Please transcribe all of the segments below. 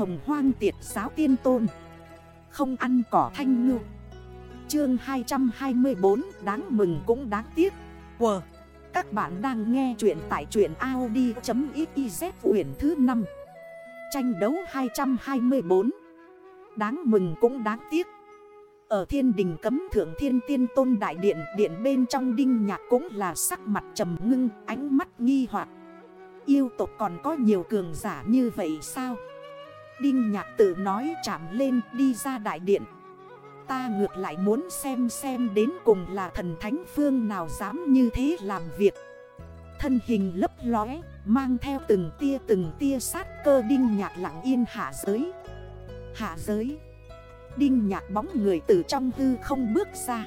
Hồng hoang tiệt giáo tiên tôn. Không ăn cỏ thanh ngư. Chương 224 đáng mừng cũng đáng tiếc. Wow Các bạn đang nghe chuyện tại chuyện Audi.xyz quyển thứ 5 Tranh đấu 224 Đáng mừng cũng đáng tiếc. Ở thiên đình cấm thượng thiên tiên tôn đại điện Điện bên trong đinh nhạc cũng là sắc mặt trầm ngưng, Ánh mắt nghi hoặc. Yêu tộc còn có nhiều cường giả như vậy sao? Đinh nhạc tự nói chạm lên đi ra đại điện. Ta ngược lại muốn xem xem đến cùng là thần thánh phương nào dám như thế làm việc. Thân hình lấp lóe Mang theo từng tia từng tia sát cơ đinh nhạc lặng yên hạ giới. Hạ giới. Đinh nhạc bóng người từ trong hư không bước ra.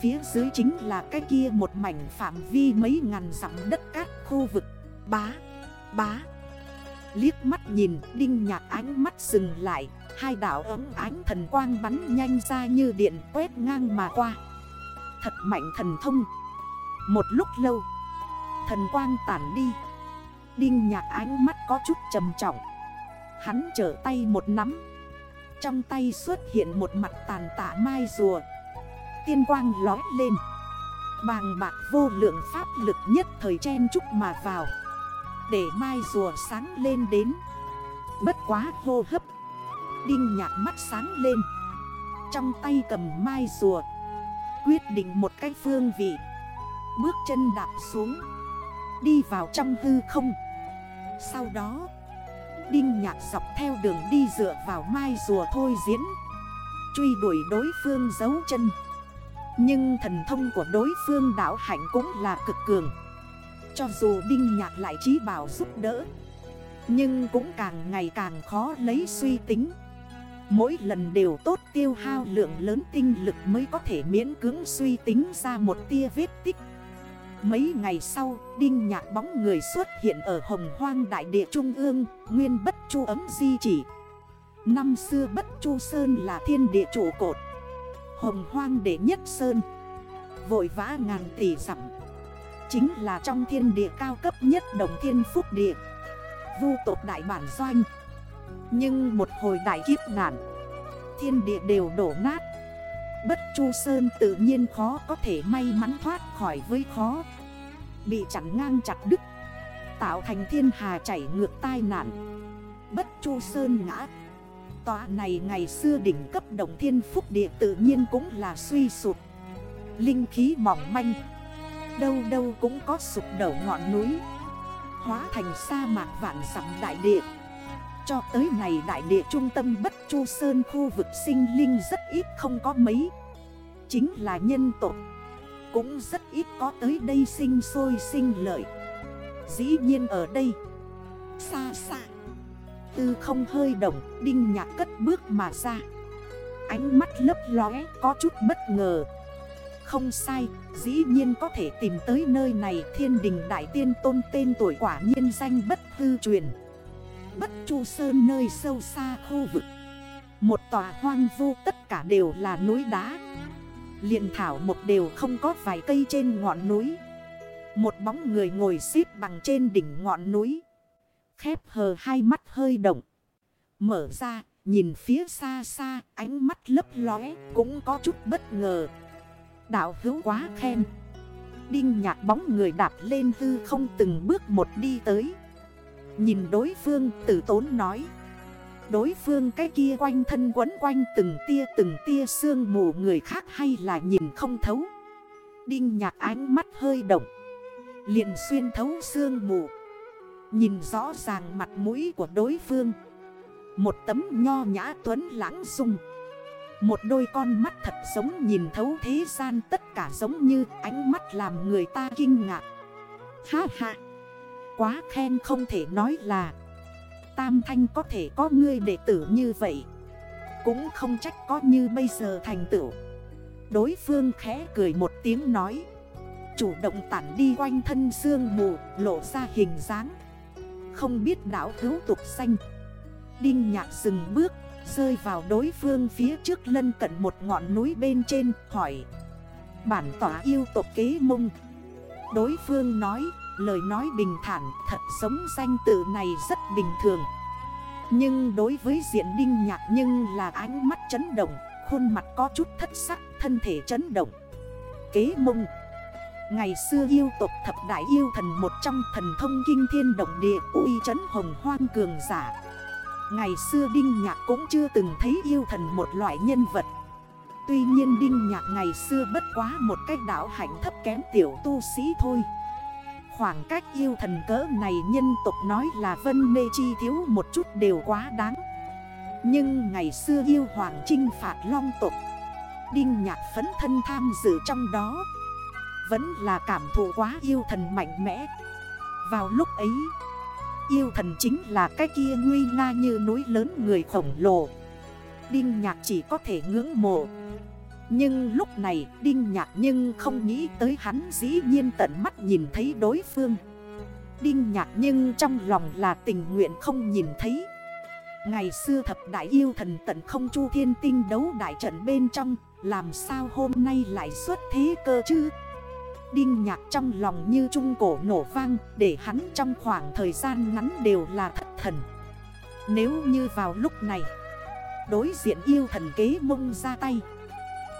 Phía dưới chính là cái kia một mảnh phạm vi mấy ngàn dặm đất cát khu vực. Bá, bá. Liếc mắt nhìn, đinh nhạc ánh mắt dừng lại. Hai đảo ấm ánh thần quang bắn nhanh ra như điện quét ngang mà qua. Thật mạnh thần thông. Một lúc lâu, Thần quang tản đi. Đinh nhạc ánh mắt có chút trầm trọng. Hắn trở tay một nắm. Trong tay xuất hiện một mặt tàn tạ mai rùa. Tiên quang lói lên. Bàng bạc vô lượng pháp lực nhất thời chen chúc mà vào. Để mai rùa sáng lên đến. Bất quá hô hấp. Đinh nhạc mắt sáng lên. Trong tay cầm mai rùa. Quyết định một cái phương vị. Bước chân đạp xuống. Đi vào trong hư không. Sau đó, Đinh nhạc dọc theo đường đi dựa vào mai rùa thôi diễn. Truy đuổi đối phương giấu chân. Nhưng thần thông của đối phương đảo hạnh cũng là cực cường. Cho dù Đinh Nhạc lại trí bảo giúp đỡ Nhưng cũng càng ngày càng khó lấy suy tính Mỗi lần đều tốt tiêu hao lượng lớn tinh lực mới có thể miễn cưỡng suy tính ra một tia vết tích Mấy ngày sau, Đinh Nhạc bóng người xuất hiện ở hồng hoang đại địa trung ương, nguyên bất chu ấm di chỉ. Năm xưa bất chu sơn là thiên địa trụ cột, hồng hoang đệ nhất sơn. Vội vã ngàn tỷ dặm Chính là trong thiên địa cao cấp nhất đồng thiên phúc địa. Vu tộc đại bản doanh. Nhưng một hồi đại kiếp nạn, Thiên địa đều đổ nát. Bất chu sơn tự nhiên khó có thể may mắn thoát khỏi với khó. Bị chặn ngang chặt đứt, Tạo thành thiên hà chảy ngược tai nạn. Bất chu sơn ngã. Tòa này ngày xưa đỉnh cấp đồng thiên phúc địa tự nhiên cũng là suy sụp. Linh khí mỏng manh Đâu đâu cũng có sụp đổ ngọn núi, Hóa thành sa mạc vạn sắm đại địa. Cho tới này đại địa trung tâm Bất Chu Sơn khu vực sinh linh rất ít không có mấy. Chính là nhân tộc, Cũng rất ít có tới đây sinh sôi sinh lợi. Dĩ nhiên ở đây, Xa xa, Tư không hơi động, Đinh nhạc cất bước mà ra. Ánh mắt lấp lóe, có chút bất ngờ. Không sai, Dĩ nhiên có thể tìm tới nơi này, Thiên đình đại tiên tôn tên tuổi quả nhiên danh bất hư truyền. Bất chu sơn nơi sâu xa khu vực. Một tòa hoang vu tất cả đều là núi đá. Liền thảo một đều không có vài cây trên ngọn núi. Một bóng người ngồi xếp bằng trên đỉnh ngọn núi. Khép hờ hai mắt hơi động. Mở ra, nhìn phía xa xa, ánh mắt lấp lóe, cũng có chút bất ngờ. Đạo hữu quá khen. Đinh nhạc bóng người đạp lên hư không từng bước một đi tới. Nhìn đối phương, tử tốn nói. Đối phương cái kia quanh thân quấn quanh từng tia từng tia sương mù người khác hay là nhìn không thấu. Đinh nhạc ánh mắt hơi động. Liền xuyên thấu sương mù. Nhìn rõ ràng mặt mũi của đối phương. Một tấm nho nhã tuấn lãng sung một đôi con mắt thật giống nhìn thấu thế gian tất cả giống như ánh mắt làm người ta kinh ngạc. Ha ha! Quá khen không thể nói là Tam Thanh có thể có ngươi đệ tử như vậy. Cũng không trách có như bây giờ thành tựu. Đối phương khẽ cười một tiếng nói. Chủ động tản đi quanh thân xương mù, lộ ra hình dáng. Không biết đảo hữu tục xanh Đinh nhạc dừng bước Rơi vào đối phương phía trước lân cận một ngọn núi bên trên hỏi. Bản tỏa yêu tộc kế mông. Đối phương nói Lời nói bình thản thật sống danh tự này rất bình thường. Nhưng đối với diện đinh nhạc nhưng là ánh mắt chấn động Khuôn mặt có chút thất sắc, thân thể chấn động. Kế mông. Ngày xưa yêu tộc thập đại yêu thần một trong thần thông kinh thiên động địa uy chấn hồng hoang cường giả. Ngày xưa Đinh Nhạc cũng chưa từng thấy yêu thần một loại nhân vật. Tuy nhiên Đinh Nhạc ngày xưa bất quá một cách đảo hạnh thấp kém tiểu tu sĩ thôi. Khoảng cách yêu thần cỡ này nhân tộc nói là vân mê chi thiếu một chút đều quá đáng. Nhưng ngày xưa yêu hoàng trinh phạt long tộc, Đinh nhạc phấn thân tham dự trong đó, Vẫn là cảm thụ quá yêu thần mạnh mẽ. Vào lúc ấy Yêu thần chính là cái kia nguy nga như núi lớn người khổng lồ. Đinh nhạc chỉ có thể ngưỡng mộ. Nhưng lúc này, Đinh Nhạc nhưng không nghĩ tới hắn dĩ nhiên tận mắt nhìn thấy đối phương. Đinh Nhạc nhưng trong lòng là tình nguyện không nhìn thấy. Ngày xưa thập đại yêu thần tận không chu thiên tinh đấu đại trận bên trong, Làm sao hôm nay lại xuất thế cơ chứ? Đinh nhạc trong lòng như trung cổ nổ vang, Để hắn trong khoảng thời gian ngắn đều là thất thần. Nếu như vào lúc này, Đối diện yêu thần kế mông ra tay.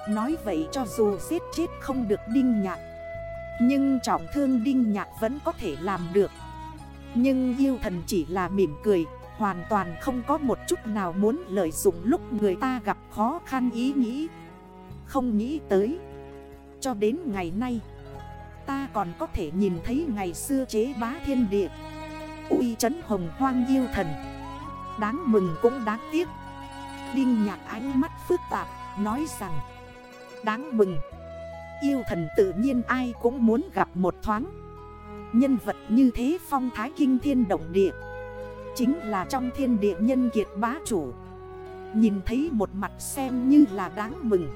Nói vậy cho dù giết chết không được Đinh Nhạc, Nhưng trọng thương Đinh Nhạc vẫn có thể làm được. Nhưng yêu thần chỉ là mỉm cười, Hoàn toàn không có một chút nào muốn lợi dụng lúc người ta gặp khó khăn ý nghĩ. Không nghĩ tới, Cho đến ngày nay Ta còn có thể nhìn thấy ngày xưa chế bá thiên địa. Uy chấn hồng hoang yêu thần. Đáng mừng cũng đáng tiếc. Đinh nhạc ánh mắt phức tạp, Nói rằng, Đáng mừng. Yêu thần tự nhiên ai cũng muốn gặp một thoáng. Nhân vật như thế phong thái kinh thiên động địa, Chính là trong thiên địa nhân kiệt bá chủ. Nhìn thấy một mặt xem như là đáng mừng.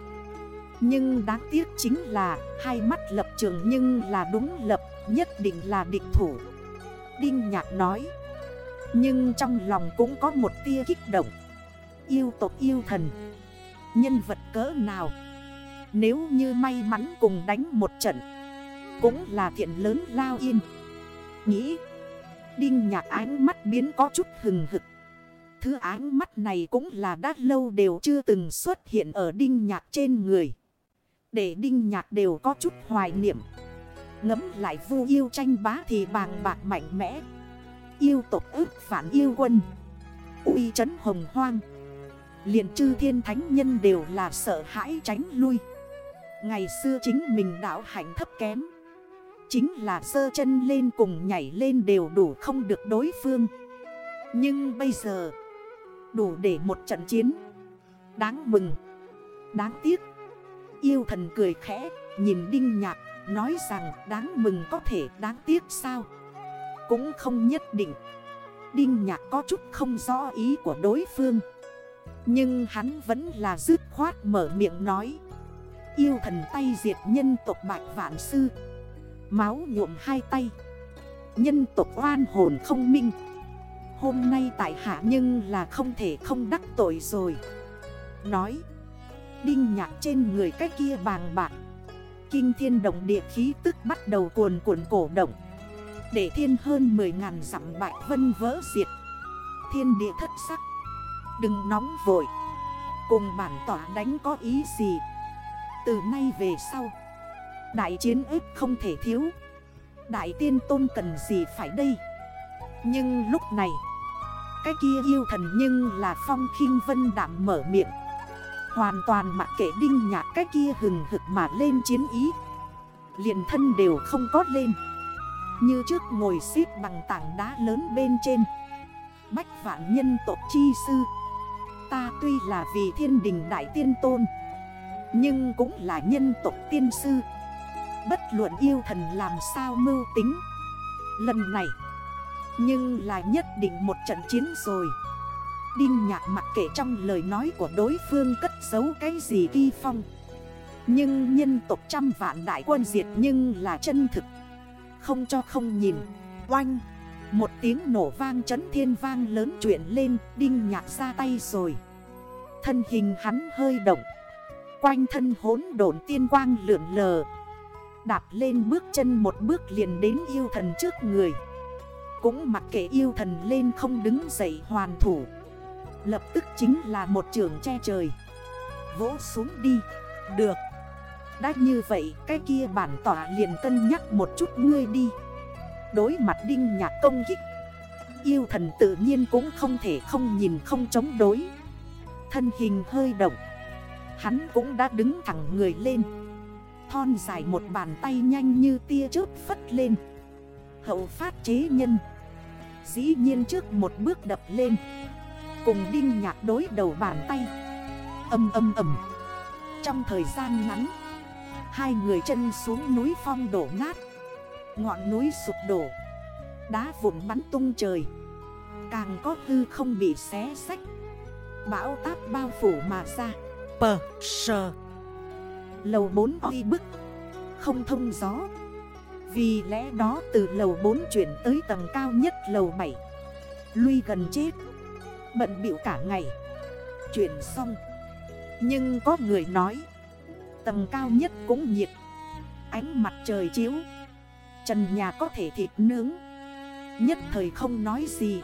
Nhưng đáng tiếc chính là Hai mắt lập trường nhưng là đúng lập, Nhất định là địch thủ. Đinh Nhạc nói. Nhưng trong lòng cũng có một tia kích động. Yêu tộc yêu thần. Nhân vật cỡ nào? Nếu như may mắn cùng đánh một trận, Cũng là thiện lớn lao yên. Nghĩ. Đinh nhạc ánh mắt biến có chút hừng hực. Thứ ánh mắt này cũng là đã lâu đều chưa từng xuất hiện ở đinh nhạc trên người. Để đinh nhạc đều có chút hoài niệm. Ngấm lại vu yêu tranh bá thì bàng bạc mạnh mẽ. Yêu tộc ước phản yêu quân. Uy chấn hồng hoang. Liền chư thiên thánh nhân đều là sợ hãi tránh lui. Ngày xưa chính mình đảo hạnh thấp kém. Chính là sơ chân lên cùng nhảy lên đều đủ không được đối phương. Nhưng bây giờ, Đủ để một trận chiến. Đáng mừng, Đáng tiếc. Yêu thần cười khẽ, Nhìn Đinh Nhạc, Nói rằng đáng mừng có thể đáng tiếc sao? Cũng không nhất định. Đinh Nhạc có chút không rõ ý của đối phương. Nhưng hắn vẫn là dứt khoát mở miệng nói. Yêu thần tay diệt nhân tộc bạch vạn sư. Máu nhuộm hai tay. Nhân tộc oan hồn không minh. Hôm nay tại hạ nhưng là không thể không đắc tội rồi. Nói Đinh nhạc trên người cái kia bàng bạc. Kinh thiên động địa khí tức bắt đầu cuồn cuộn cổ động. Để thiên hơn 10.000 dặm bạch vân vỡ diệt. Thiên địa thất sắc. Đừng nóng vội. Cùng bản tỏa đánh có ý gì? Từ nay về sau, Đại chiến ếp không thể thiếu. Đại tiên tôn cần gì phải đây? Nhưng lúc này, Cái kia yêu thần nhưng là phong khinh vân đảm mở miệng. Hoàn toàn mặc kệ đinh nhạc cái kia hừng hực mà lên chiến ý. Liền thân đều không có lên. Như trước ngồi xếp bằng tảng đá lớn bên trên. Bách vạn nhân tộc chi sư. Ta tuy là vì thiên đình đại tiên tôn, nhưng cũng là nhân tộc tiên sư. Bất luận yêu thần làm sao mưu tính. Lần này, Nhưng là nhất định một trận chiến rồi. Đinh nhạc mặc kệ trong lời nói của đối phương cất giấu cái gì vi phong. Nhưng nhân tộc trăm vạn đại quân diệt nhưng là chân thực. Không cho không nhìn. Oanh. Một tiếng nổ vang chấn thiên vang lớn chuyện lên, Đinh nhạc ra tay rồi. Thân hình hắn hơi động. Quanh thân hốn độn tiên quang lượn lờ. Đạp lên bước chân một bước liền đến yêu thần trước người. Cũng mặc kệ yêu thần lên không đứng dậy hoàn thủ. Lập tức chính là một trường che trời. Vỗ xuống đi. Được. Đã như vậy, cái kia bản tỏa liền cân nhắc một chút ngươi đi. Đối mặt đinh nhạc công kích, Yêu thần tự nhiên cũng không thể không nhìn không chống đối. Thân hình hơi động, Hắn cũng đã đứng thẳng người lên. Thon dài một bàn tay nhanh như tia chớp phất lên. Hậu phát chế nhân. Dĩ nhiên trước một bước đập lên. Cùng đinh nhạc đối đầu bàn tay. Âm âm âm. Trong thời gian ngắn Hai người chân xuống núi phong đổ nát. Ngọn núi sụp đổ. Đá vụn bắn tung trời. Càng có hư không bị xé sách Bão táp bao phủ mà ra. Pờ sờ. Lầu 4 oi bức. Không thông gió. Vì lẽ đó từ lầu 4 chuyển tới tầng cao nhất lầu 7 Lui gần chết Bận biểu cả ngày. Chuyển xong. Nhưng có người nói, Tầng cao nhất cũng nhiệt. Ánh mặt trời chiếu. Trần nhà có thể thịt nướng. Nhất thời không nói gì.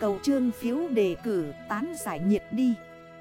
Cầu trương phiếu đề cử tán giải nhiệt đi.